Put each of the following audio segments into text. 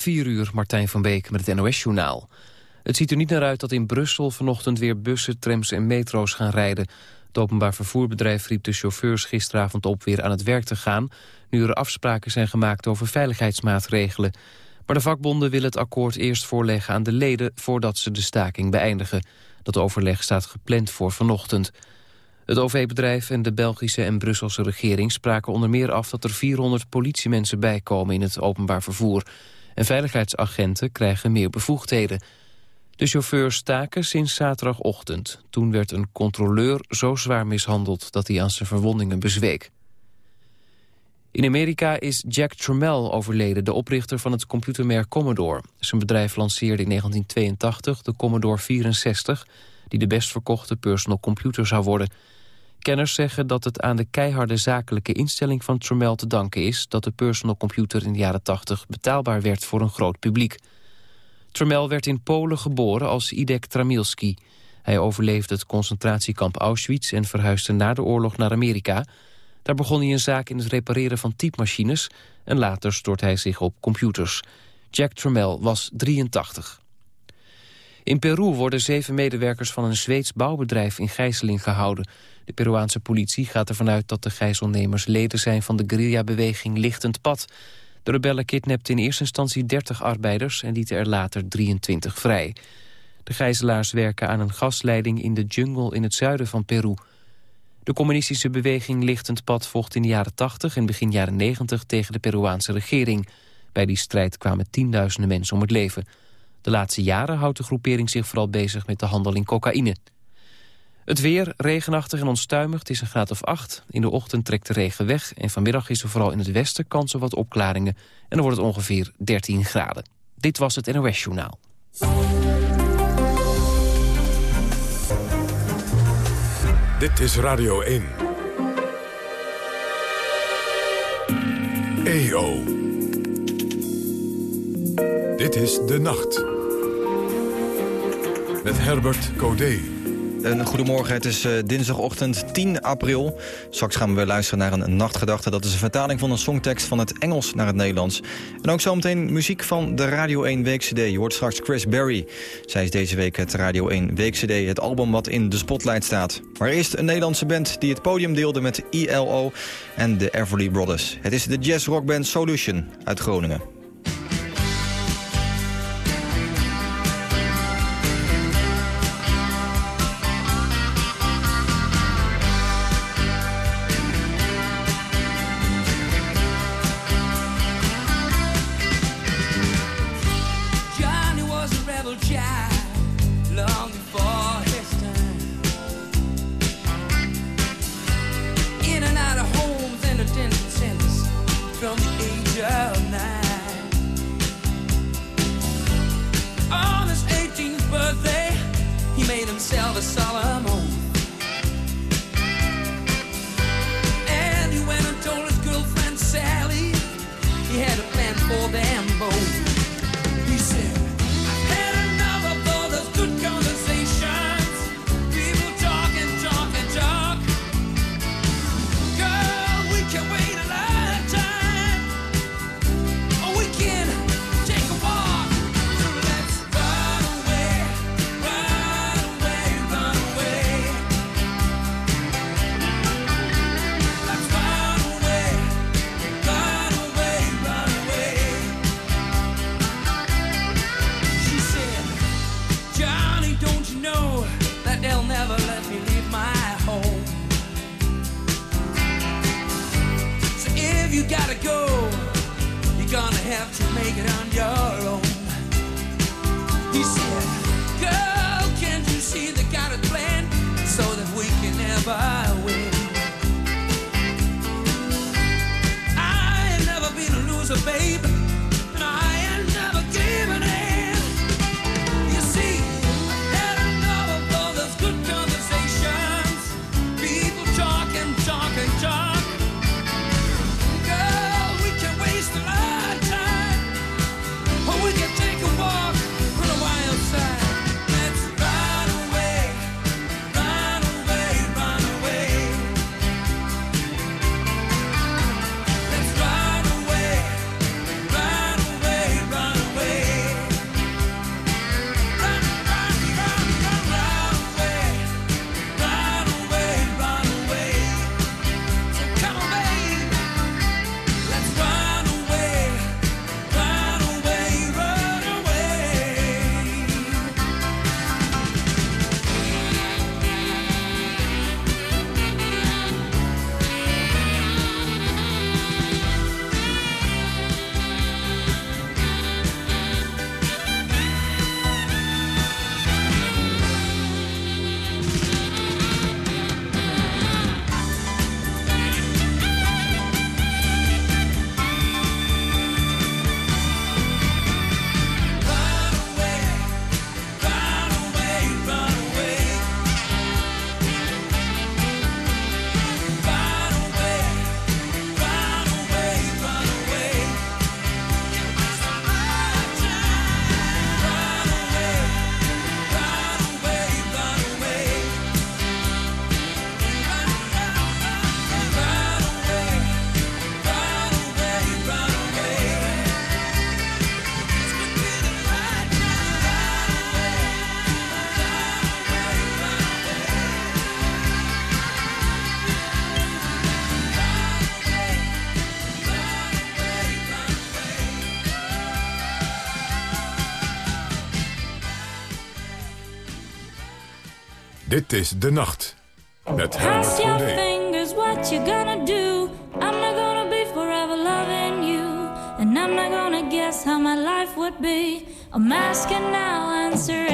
4 uur, Martijn van Beek met het NOS-journaal. Het ziet er niet naar uit dat in Brussel vanochtend weer bussen, trams en metro's gaan rijden. Het openbaar vervoerbedrijf riep de chauffeurs gisteravond op weer aan het werk te gaan... nu er afspraken zijn gemaakt over veiligheidsmaatregelen. Maar de vakbonden willen het akkoord eerst voorleggen aan de leden... voordat ze de staking beëindigen. Dat overleg staat gepland voor vanochtend. Het OV-bedrijf en de Belgische en Brusselse regering spraken onder meer af... dat er 400 politiemensen bijkomen in het openbaar vervoer... En veiligheidsagenten krijgen meer bevoegdheden. De chauffeurs staken sinds zaterdagochtend. Toen werd een controleur zo zwaar mishandeld dat hij aan zijn verwondingen bezweek. In Amerika is Jack Tramiel overleden, de oprichter van het computermerk Commodore. Zijn bedrijf lanceerde in 1982 de Commodore 64... die de best verkochte personal computer zou worden... Kenners zeggen dat het aan de keiharde zakelijke instelling van Tramiel te danken is... dat de personal computer in de jaren 80 betaalbaar werd voor een groot publiek. Tramiel werd in Polen geboren als Idek Tramielski. Hij overleefde het concentratiekamp Auschwitz en verhuisde na de oorlog naar Amerika. Daar begon hij een zaak in het repareren van typemachines... en later stort hij zich op computers. Jack Tramiel was 83. In Peru worden zeven medewerkers van een Zweeds bouwbedrijf in gijzeling gehouden. De Peruaanse politie gaat ervan uit dat de gijzelnemers leden zijn van de guerrillabeweging Lichtend Pad. De rebellen kidnapten in eerste instantie 30 arbeiders en lieten er later 23 vrij. De gijzelaars werken aan een gasleiding in de jungle in het zuiden van Peru. De communistische beweging Lichtend Pad vocht in de jaren 80 en begin jaren 90 tegen de Peruaanse regering. Bij die strijd kwamen tienduizenden mensen om het leven. De laatste jaren houdt de groepering zich vooral bezig met de handel in cocaïne. Het weer, regenachtig en onstuimig, het is een graad of 8. In de ochtend trekt de regen weg en vanmiddag is er vooral in het westen kans op wat opklaringen. En dan wordt het ongeveer 13 graden. Dit was het NOS Journaal. Dit is Radio 1. EO. Dit is De Nacht. Met Herbert Codé. Een goedemorgen, het is uh, dinsdagochtend 10 april. Straks gaan we weer luisteren naar een nachtgedachte. Dat is een vertaling van een songtekst van het Engels naar het Nederlands. En ook zometeen muziek van de Radio 1 Week-CD. Je hoort straks Chris Berry. Zij is deze week het Radio 1 Week-CD, het album wat in de spotlight staat. Maar eerst een Nederlandse band die het podium deelde met ILO en de Everly Brothers. Het is de jazz-rockband Solution uit Groningen. Dit is De Nacht. Met Cross your Godet. fingers, what you gonna do? I'm not gonna be forever loving you. And I'm not gonna guess how my life would be. I'm asking now, answer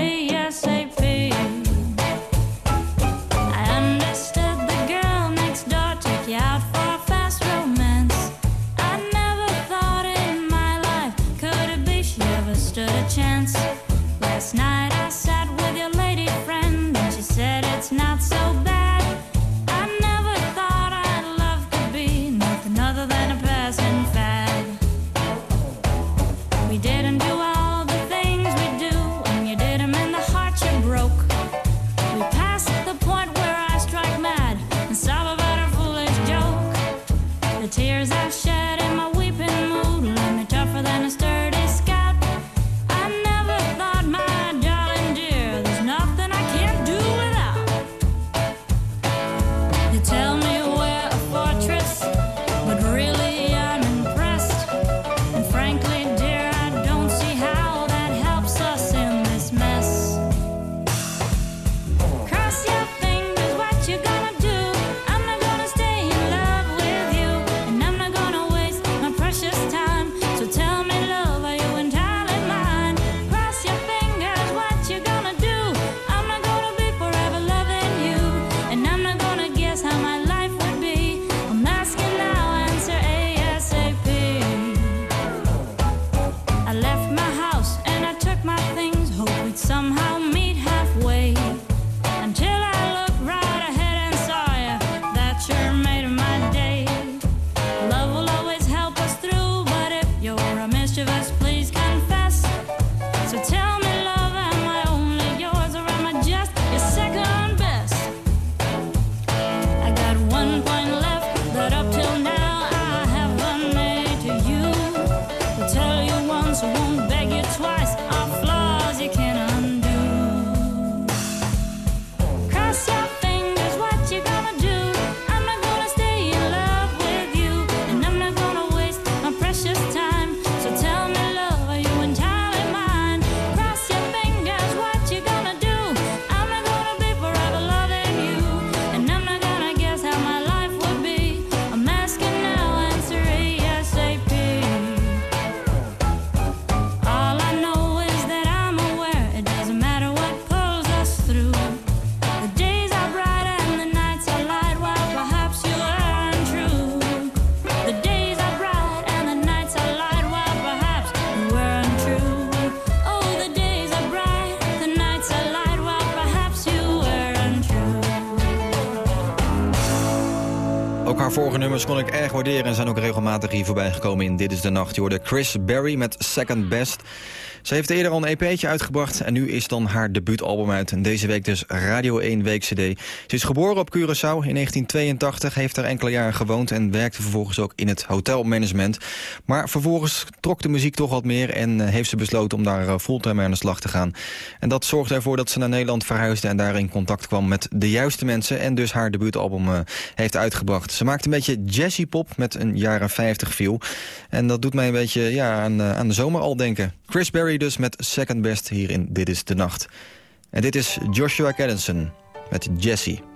vorige nummers kon ik erg waarderen en zijn ook regelmatig hier voorbij gekomen in Dit is de Nacht. Je hoorde Chris Berry met Second Best. Ze heeft eerder al een EP'tje uitgebracht en nu is dan haar debuutalbum uit. En deze week dus Radio 1 Week CD. Ze is geboren op Curaçao in 1982, heeft daar enkele jaren gewoond... en werkte vervolgens ook in het hotelmanagement. Maar vervolgens trok de muziek toch wat meer en eh, heeft ze besloten om daar eh, fulltime aan de slag te gaan. En dat zorgde ervoor dat ze naar Nederland verhuisde en daar in contact kwam met de juiste mensen... en dus haar debuutalbum eh, heeft uitgebracht. Ze maakt een beetje jazzy pop met een jaren 50 feel. En dat doet mij een beetje ja, aan, aan de zomer al denken. Chris Berry dus met Second Best hier in Dit is de Nacht. En dit is Joshua Cadenson met Jessie.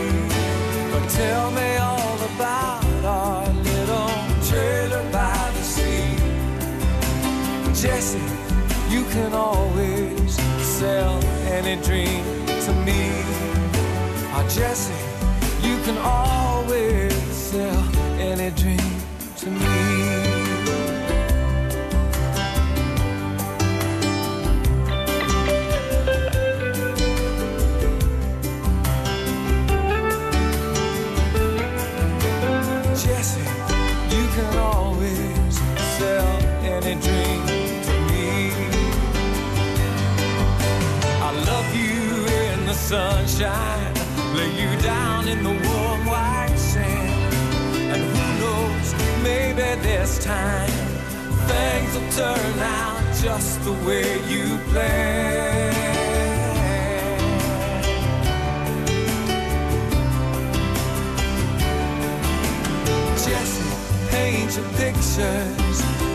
Tell me all about our little trailer by the sea. Jesse, you can always sell any dream to me. Oh, Jesse, you can always sell any dream sell any dream to me. I love you in the sunshine, lay you down in the warm white sand. And who knows, maybe this time things will turn out just the way you planned. Paint pictures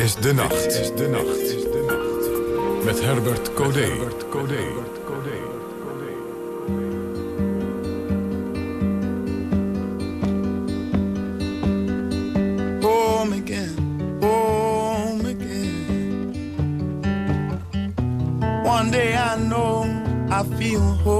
Is de nacht. Dit is de nacht. Met Herbert Codé. home again, home again. One day I know I feel home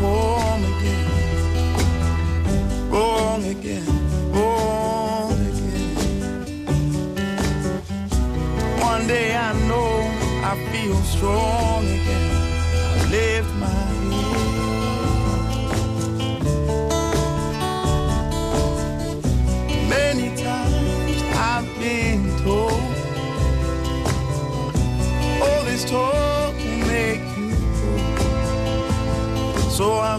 home again. Wrong again, wrong again. One day I know I feel strong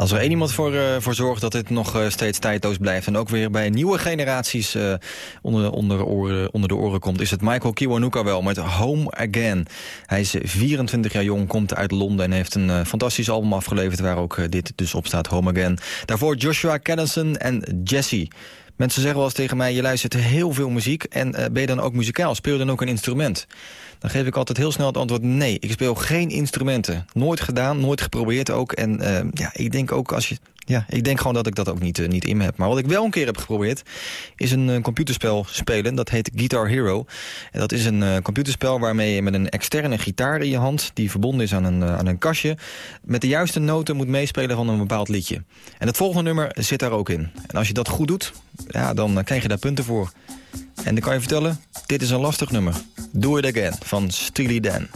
Als er één iemand voor, eh, voor zorgt dat dit nog eh, steeds tijdloos blijft... en ook weer bij nieuwe generaties eh, onder, onder, oren, onder de oren komt... is het Michael Kiwanuka wel met Home Again. Hij is 24 jaar jong, komt uit Londen... en heeft een fantastisch album afgeleverd waar ook dit dus op staat, Home Again. Daarvoor Joshua Caddison en Jesse. Mensen zeggen wel eens tegen mij, je luistert heel veel muziek... en ben je dan ook muzikaal? Speel je dan ook een instrument? Dan geef ik altijd heel snel het antwoord nee. Ik speel geen instrumenten. Nooit gedaan, nooit geprobeerd ook. En uh, ja, ik denk ook als je... Ja, ik denk gewoon dat ik dat ook niet, uh, niet in heb. Maar wat ik wel een keer heb geprobeerd... is een uh, computerspel spelen. Dat heet Guitar Hero. En dat is een computerspel waarmee je met een externe gitaar in je hand... die verbonden is aan een, aan een kastje... met de juiste noten moet meespelen van een bepaald liedje. En het volgende nummer zit daar ook in. En als je dat goed doet, ja, dan krijg je daar punten voor. En dan kan je vertellen, dit is een lastig nummer. Do It Again van Steely Dan.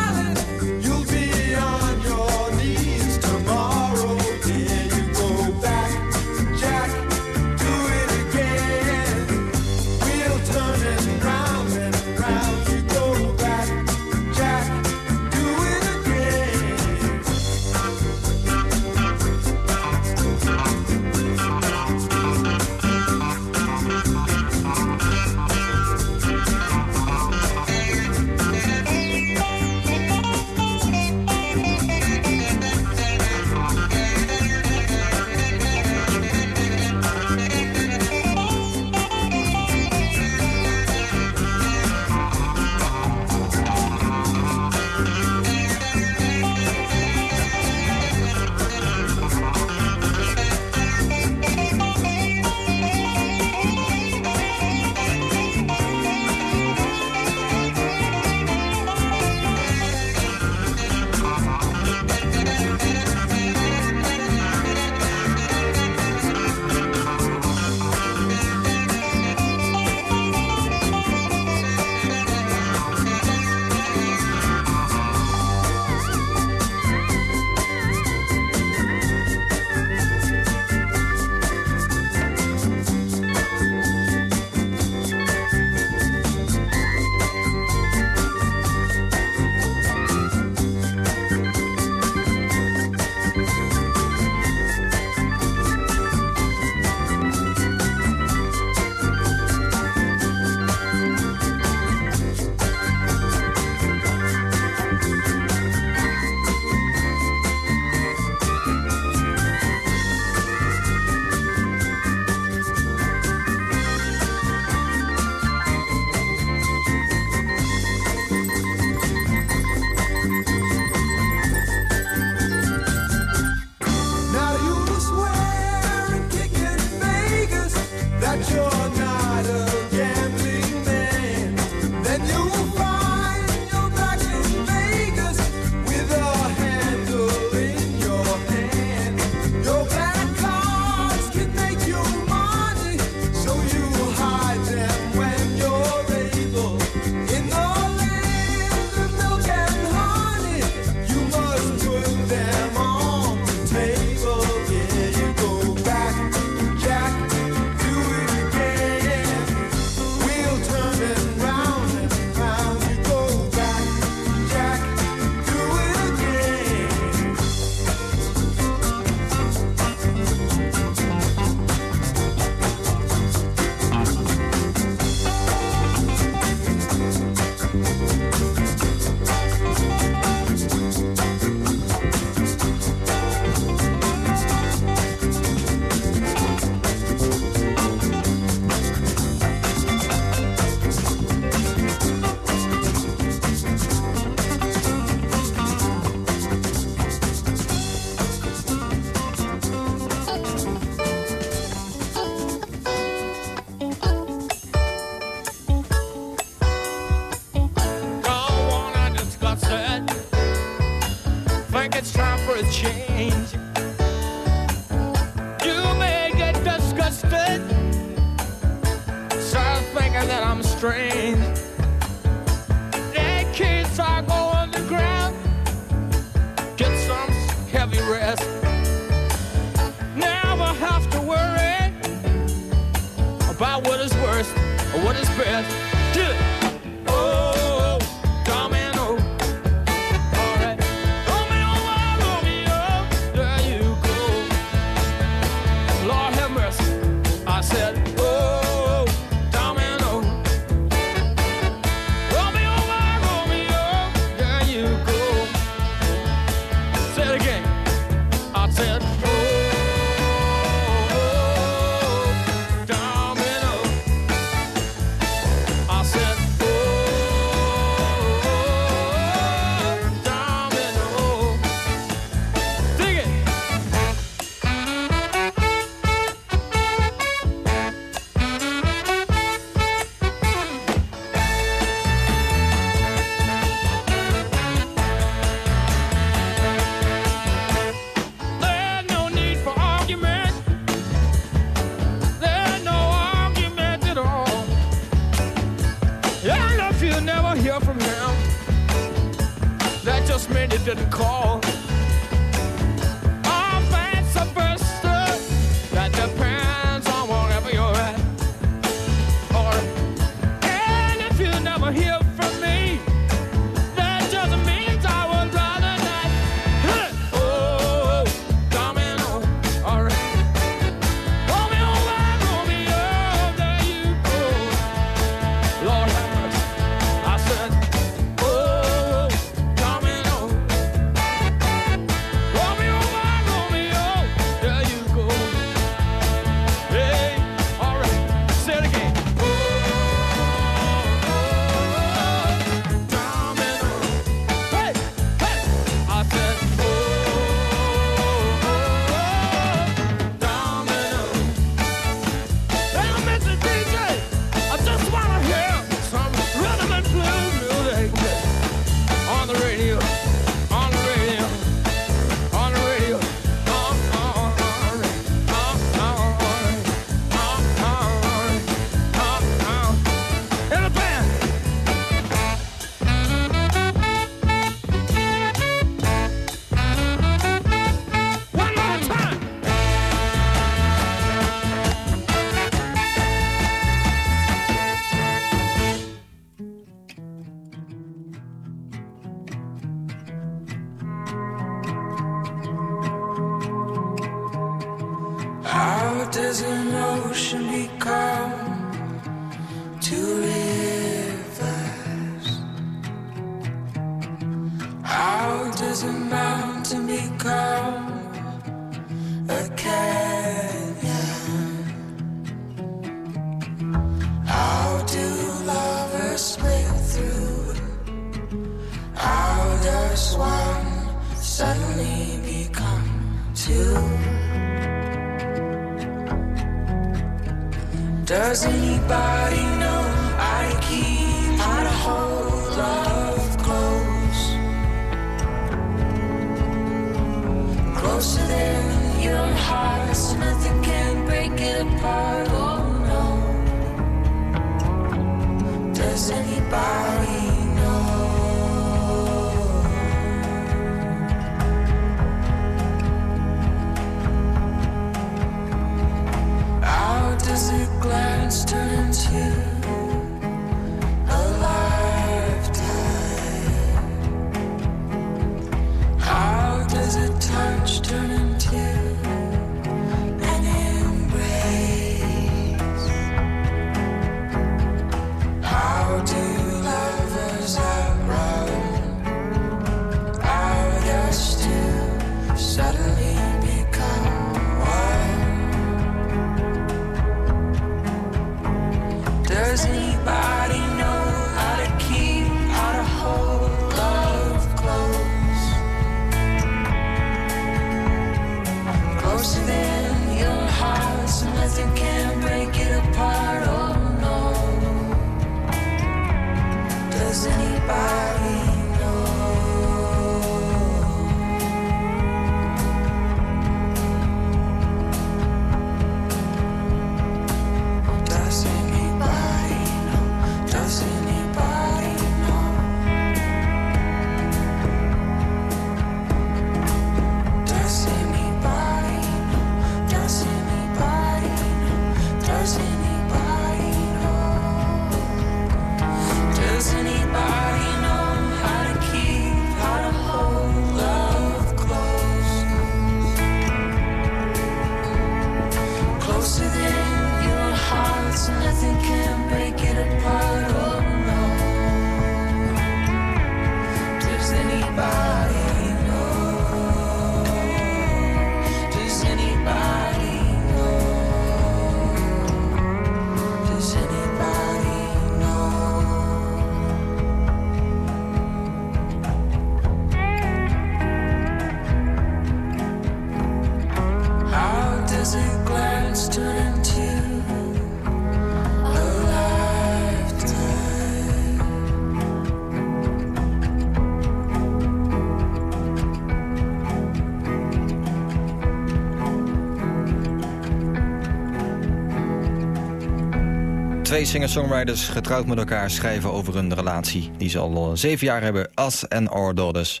Twee singer-songwriters getrouwd met elkaar schrijven over een relatie... die ze al eh, zeven jaar hebben, Us and Our Daughters.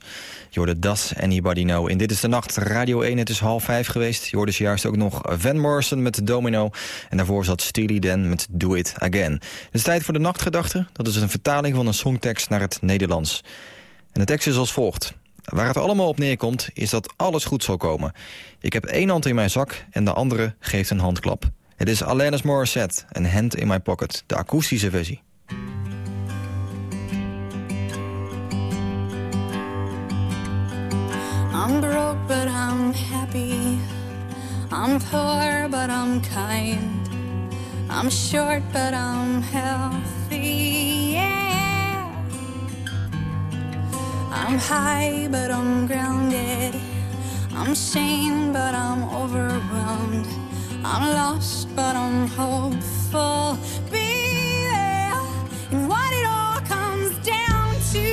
Hoorde Does Anybody Know. In Dit is de Nacht, Radio 1, het is half vijf geweest. Je hoorde juist ook nog Van Morrison met Domino. En daarvoor zat Steely Dan met Do It Again. Het is tijd voor de nachtgedachte. Dat is een vertaling van een songtekst naar het Nederlands. En de tekst is als volgt. Waar het allemaal op neerkomt, is dat alles goed zal komen. Ik heb één hand in mijn zak en de andere geeft een handklap. Het is Alanis Morissette, een Hand in My Pocket, de akoestische versie. I'm broke, but I'm happy. I'm poor, but I'm kind. I'm short, but I'm healthy. Yeah. I'm high, but I'm grounded. I'm sane, but I'm overwhelmed. I'm lost, but I'm hopeful. Be there in what it all comes down to.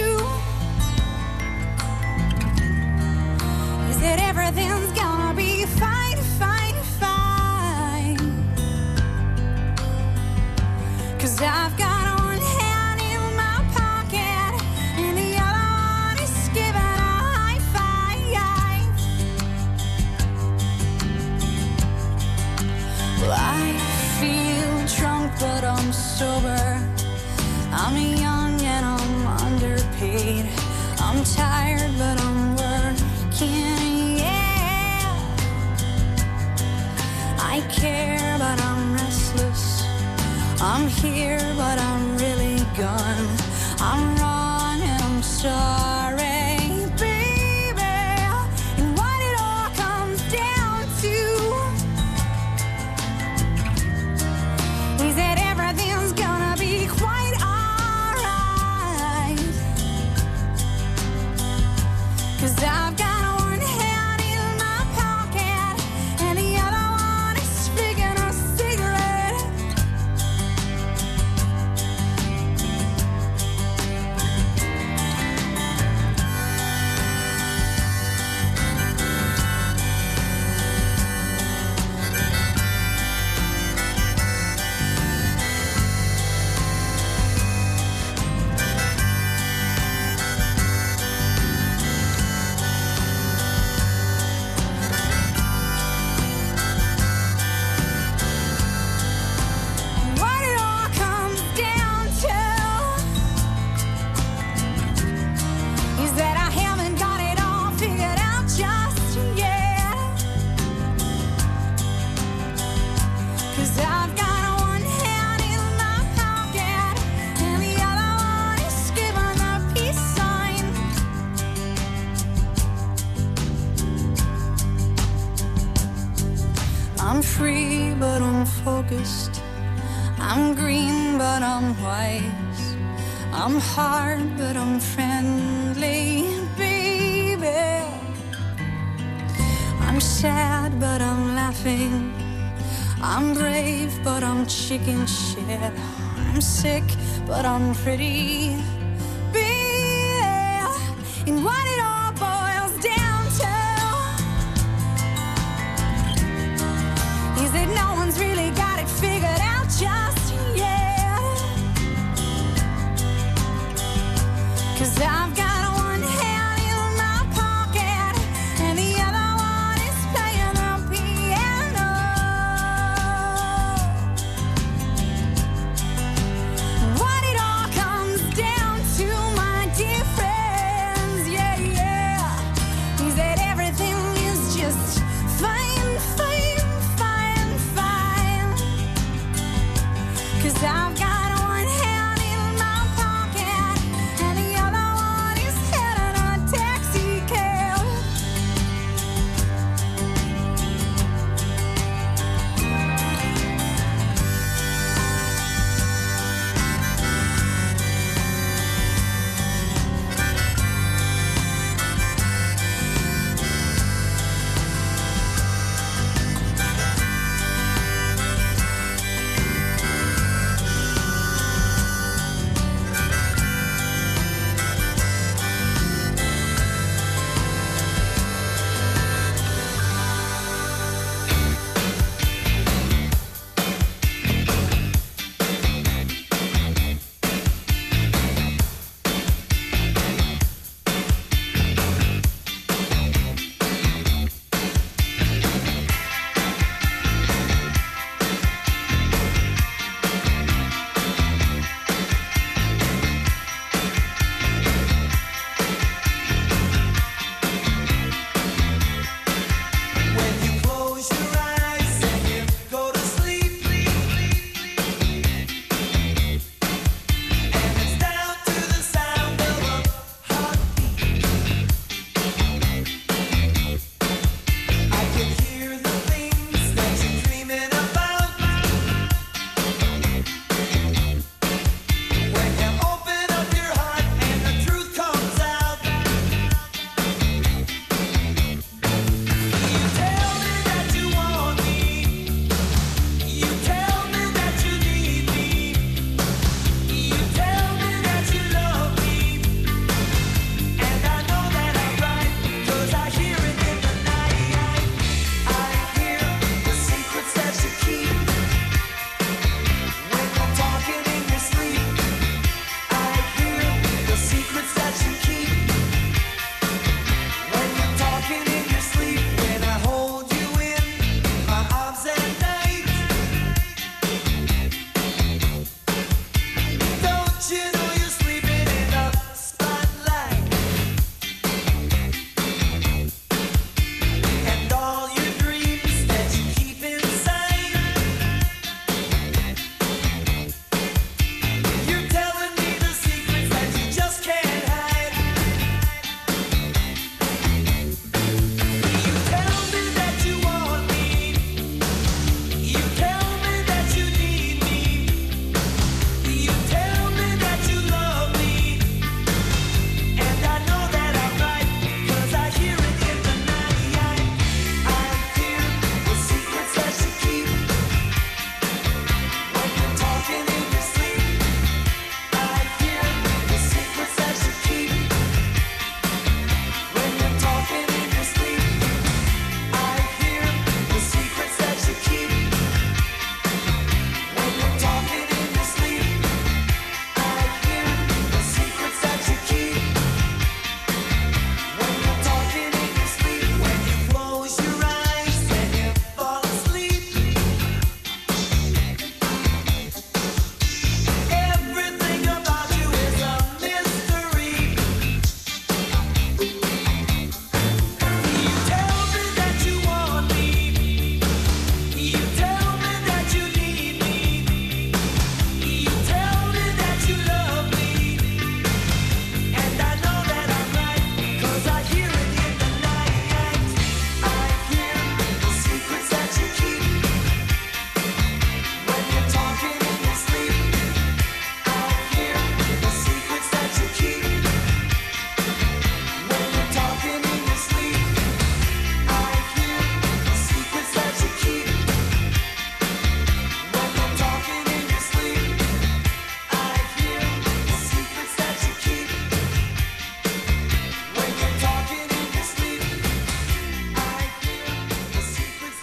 Is that everything's gonna be fine, fine, fine? Cause I've got I'm tired, but I'm working. Yeah. I care, but I'm restless. I'm here, but I'm really gone. I'm wrong and I'm sorry,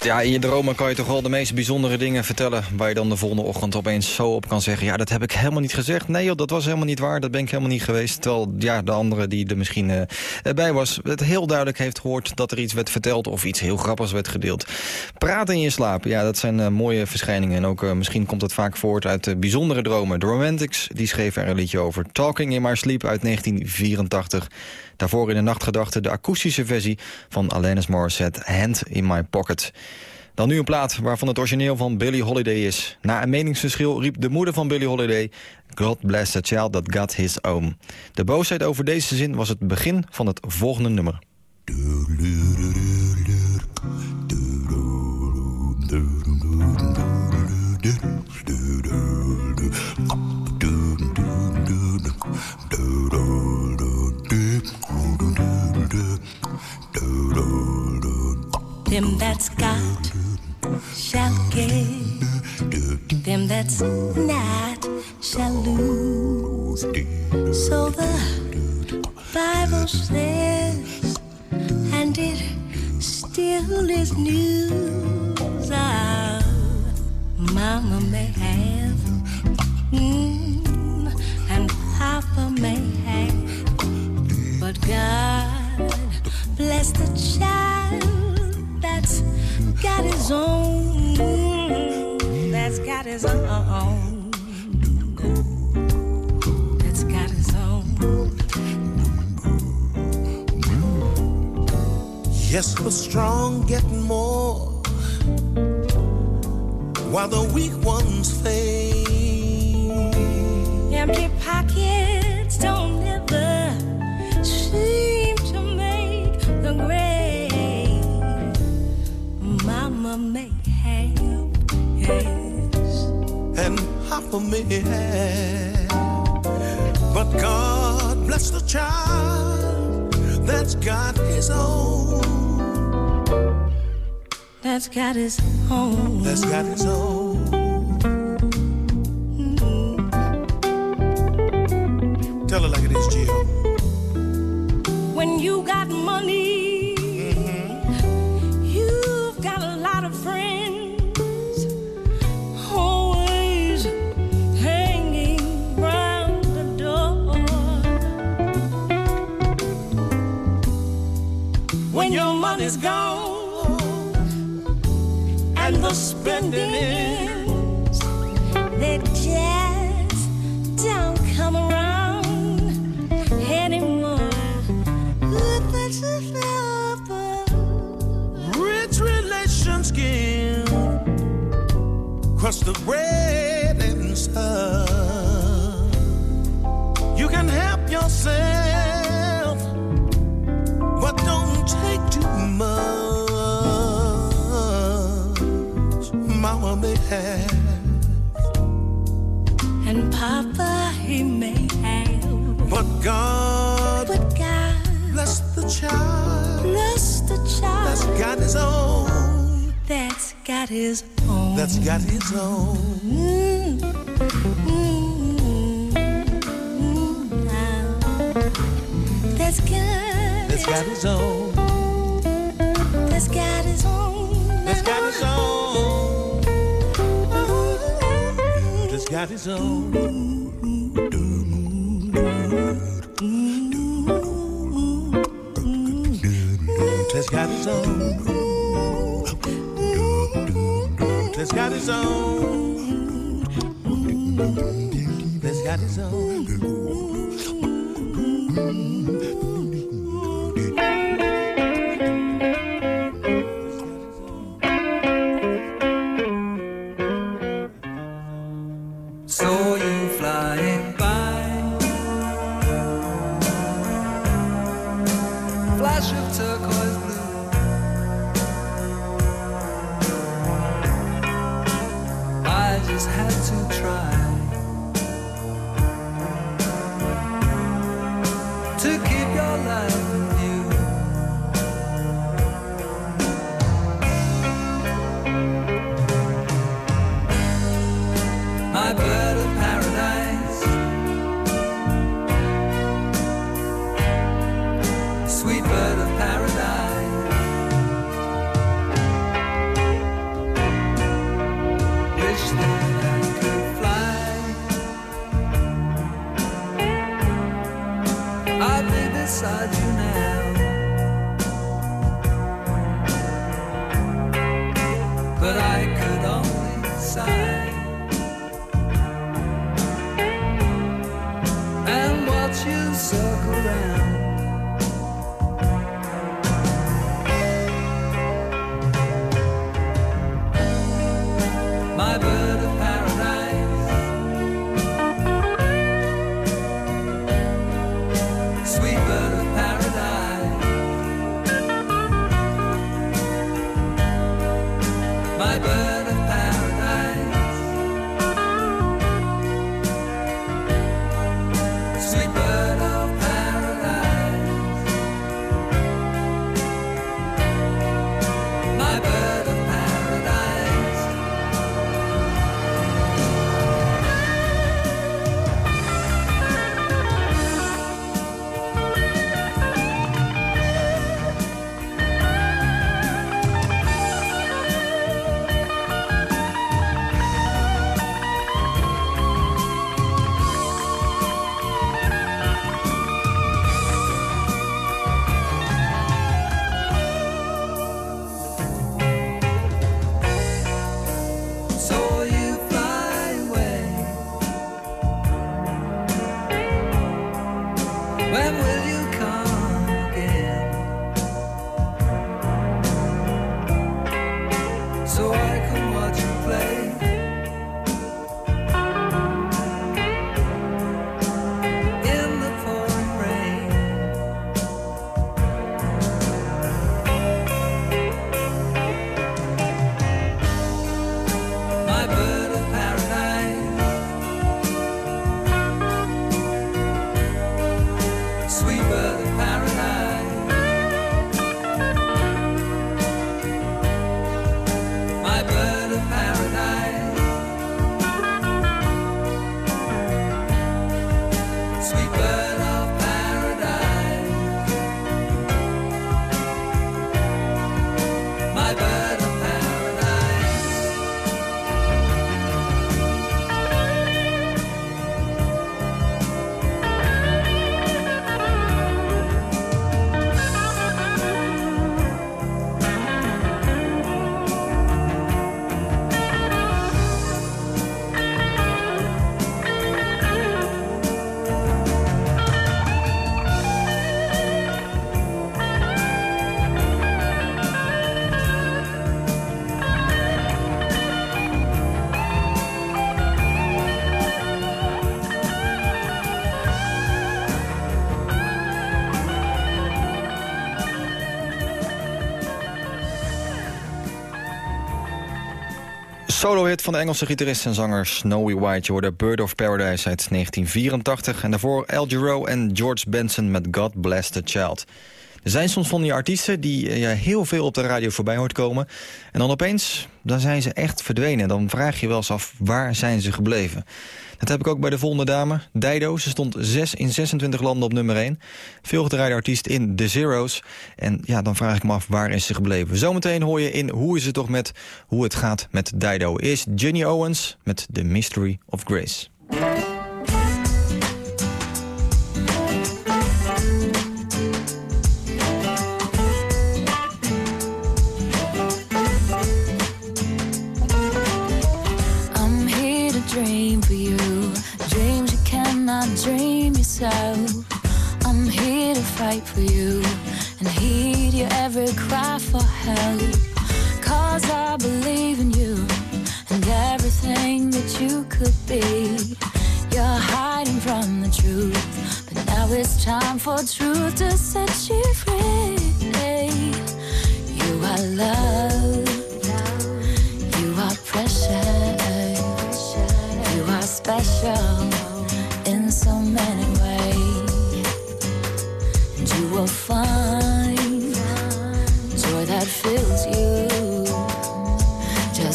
Ja, in je dromen kan je toch wel de meest bijzondere dingen vertellen... waar je dan de volgende ochtend opeens zo op kan zeggen... ja, dat heb ik helemaal niet gezegd. Nee joh, dat was helemaal niet waar. Dat ben ik helemaal niet geweest. Terwijl ja, de andere die er misschien eh, bij was... het heel duidelijk heeft gehoord dat er iets werd verteld... of iets heel grappigs werd gedeeld. Praten in je slaap, ja, dat zijn eh, mooie verschijningen. En ook eh, misschien komt het vaak voort uit bijzondere dromen. The Romantics, die schreven er een liedje over. Talking in My Sleep uit 1984. Daarvoor in de nachtgedachte de akoestische versie van Alanis Morissette... Hand in My Pocket. Dan nu een plaat waarvan het origineel van Billie Holiday is. Na een meningsverschil riep de moeder van Billie Holiday... God bless the child that got his own. De boosheid over deze zin was het begin van het volgende nummer. Them that's got shall get. Them that's not shall lose. So the Bible says, and it still is news. Ah, Mama may have, mm, and Papa may have, but God bless the child that's got his own. That's got his own. That's got his own. Yes, the strong get more while the weak ones fade. Empty pockets May have, yes. and Papa may have. But God bless the child that's got his own. That's got his own. That's got his own. Mm-hmm. Tell her like it is, Jill. When you got money, Your money's gone and the spending ends, they just don't come around anymore. Rich relations skin crust the bread and stuff. You can help yourself, God but God bless the child bless the child that's got his own. that's got his own. That's got his own. Mm, mm, mm, now. That's got. That's got his own. That's got his own. That's got his own. That's got his own. That's got his own. That's got his own. That's got his own. Saw Solo-hit van de Engelse gitarist en zanger Snowy White. Je hoorde Bird of Paradise uit 1984. En daarvoor Al en George Benson met God Bless the Child. Er zijn soms van die artiesten die eh, je heel veel op de radio voorbij hoort komen. En dan opeens, dan zijn ze echt verdwenen. Dan vraag je wel eens af, waar zijn ze gebleven? Dat heb ik ook bij de volgende dame, Dido. Ze stond 6 in 26 landen op nummer 1. Veel gedraaide artiest in The Zero's. En ja, dan vraag ik me af, waar is ze gebleven? Zometeen hoor je in Hoe is het toch met hoe het gaat met Dido. Is Ginny Owens met The Mystery of Grace. I'm here to fight for you and heed your every cry for help. Cause I believe in you and everything that you could be. You're hiding from the truth, but now it's time for truth to set you free. You are love. You are precious. You are special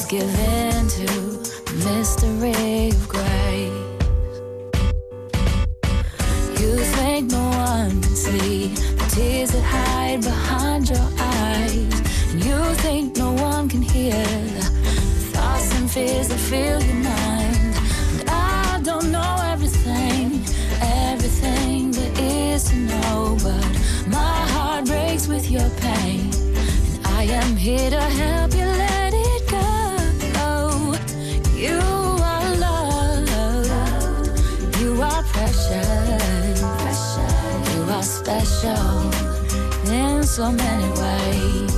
give in to the mystery of grace. You think no one can see the tears that hide behind your eyes. And you think no one can hear the thoughts and fears that fill your mind. And I don't know everything, everything there is to know, but my heart breaks with your pain. And I am here to help. Special in so many ways.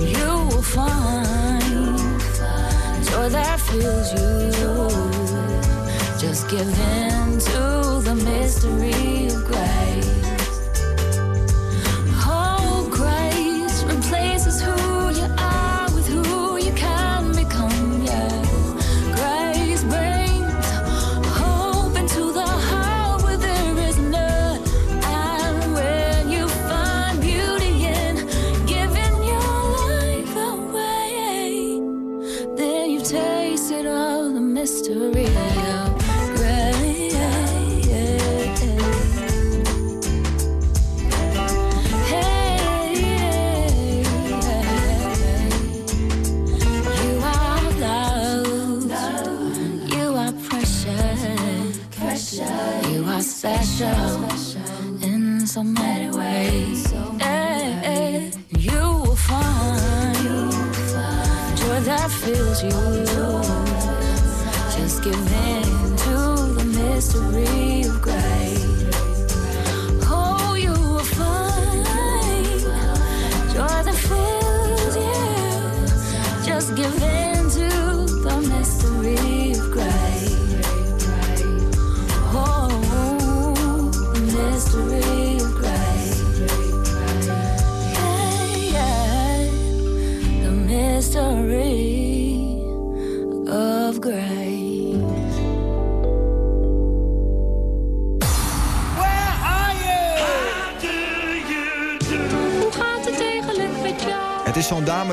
You will find joy that fills you. Just give in to the mystery of grace. You.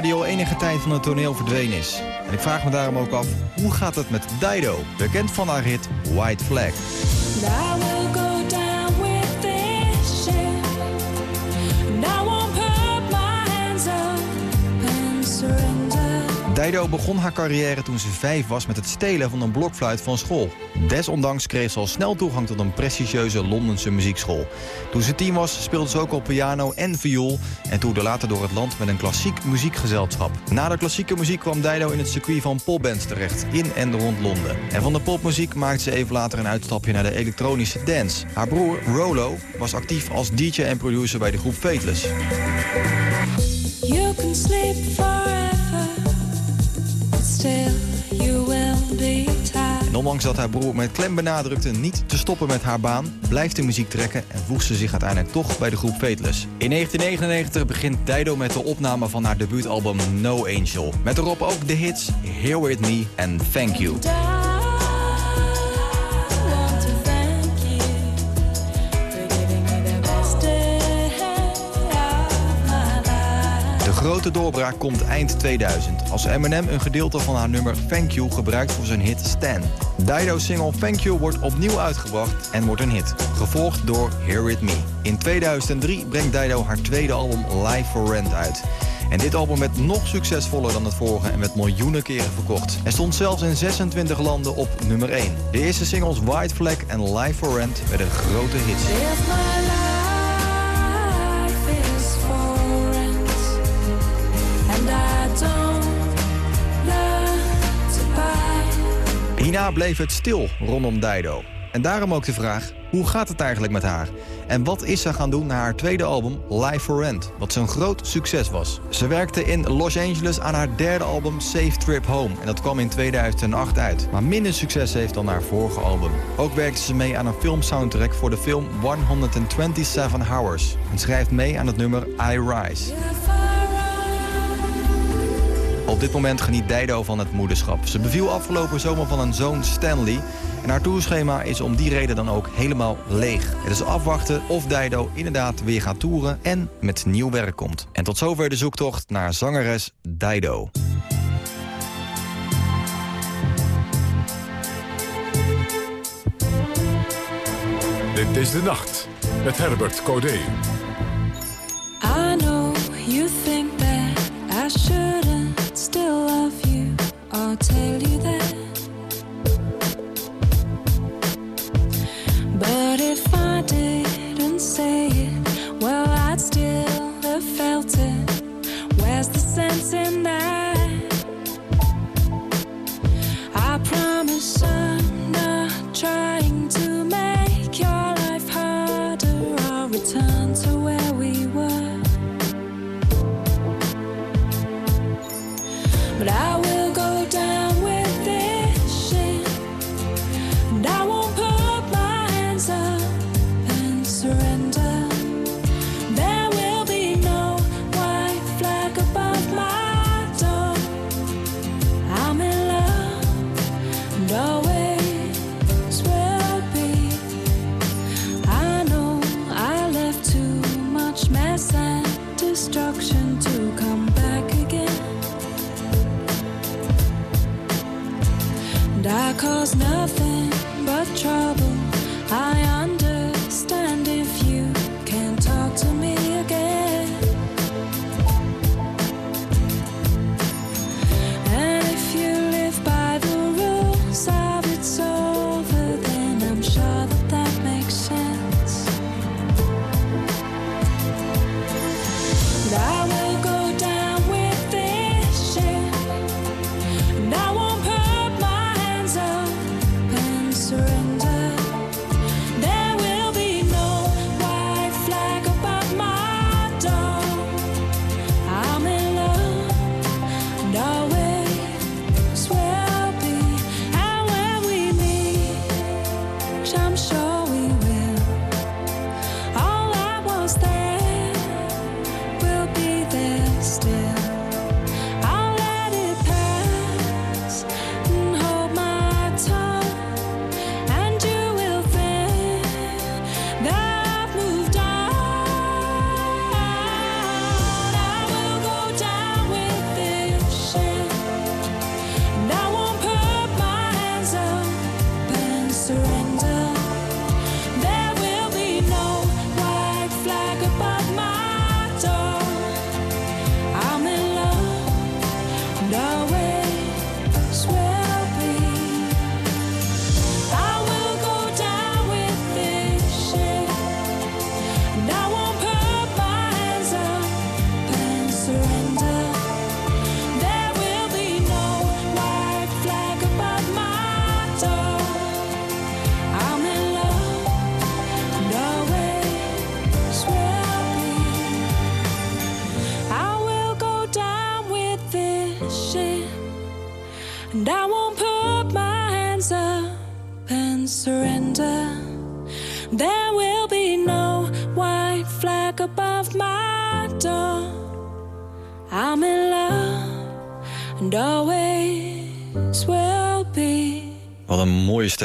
Die al enige tijd van het toneel verdwenen is. En ik vraag me daarom ook af, hoe gaat het met Dido? Bekend van haar hit White Flag. Dido begon haar carrière toen ze vijf was met het stelen van een blokfluit van school. Desondanks kreeg ze al snel toegang tot een prestigieuze Londense muziekschool. Toen ze tien was speelde ze ook op piano en viool... en toerde later door het land met een klassiek muziekgezelschap. Na de klassieke muziek kwam Dido in het circuit van popbands terecht... in en rond Londen. En van de popmuziek maakte ze even later een uitstapje naar de elektronische dance. Haar broer Rolo was actief als DJ en producer bij de groep Fateless. Ondanks dat haar broer met klem benadrukte niet te stoppen met haar baan... blijft de muziek trekken en voegt ze zich uiteindelijk toch bij de groep Fateless. In 1999 begint Dido met de opname van haar debuutalbum No Angel. Met erop ook de hits Here With Me en Thank You. Grote doorbraak komt eind 2000 als Eminem een gedeelte van haar nummer Thank You gebruikt voor zijn hit Stan. Dido's single Thank You wordt opnieuw uitgebracht en wordt een hit, gevolgd door Here With Me. In 2003 brengt Dido haar tweede album Live for Rent uit. En dit album werd nog succesvoller dan het vorige en werd miljoenen keren verkocht. En stond zelfs in 26 landen op nummer 1. De eerste singles White Flag en Live for Rent werden grote hits. Hierna bleef het stil rondom Dido. En daarom ook de vraag, hoe gaat het eigenlijk met haar? En wat is ze gaan doen na haar tweede album Live for Rent, wat zo'n groot succes was? Ze werkte in Los Angeles aan haar derde album Safe Trip Home. En dat kwam in 2008 uit, maar minder succes heeft dan haar vorige album. Ook werkte ze mee aan een filmsoundtrack voor de film 127 Hours. En schrijft mee aan het nummer I Rise. Op dit moment geniet Dido van het moederschap. Ze beviel afgelopen zomer van een zoon Stanley. En haar tourschema is om die reden dan ook helemaal leeg. Het is afwachten of Dido inderdaad weer gaat toeren en met nieuw werk komt. En tot zover de zoektocht naar zangeres Dido. Dit is de nacht met Herbert Codé. Or tell you that. But if I didn't say it, well, I'd still have felt it. Where's the sense in that? I promise I'm not trying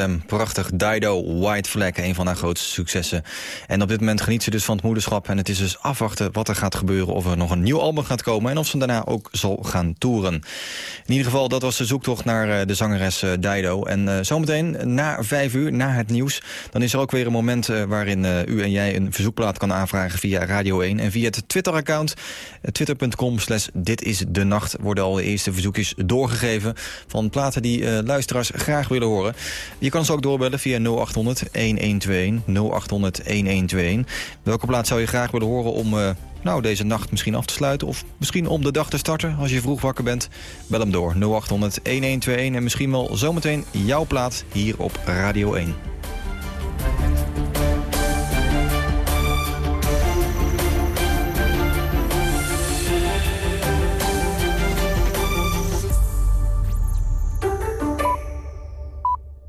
stem. Prachtig. Dido, White Flag, een van haar grootste successen. En op dit moment geniet ze dus van het moederschap. En het is dus afwachten wat er gaat gebeuren. Of er nog een nieuw album gaat komen. En of ze daarna ook zal gaan toeren. In ieder geval, dat was de zoektocht naar eh, de zangeres eh, Dido. En eh, zometeen, na vijf uur, na het nieuws... dan is er ook weer een moment waarin u en jij een verzoekplaat kan aanvragen via Radio 1. En via het Twitter-account, twitter.com slash dit worden al de eerste verzoekjes doorgegeven... van platen die luisteraars graag willen horen. Je kan ze ook doorbellen via 0800 1121 0800 1121. Welke plaat zou je graag willen horen om eh, nou, deze nacht misschien af te sluiten... of misschien om de dag te starten als je vroeg wakker bent? Bel hem door 0800 1121 en misschien wel zometeen jouw plaat hier op Radio 1.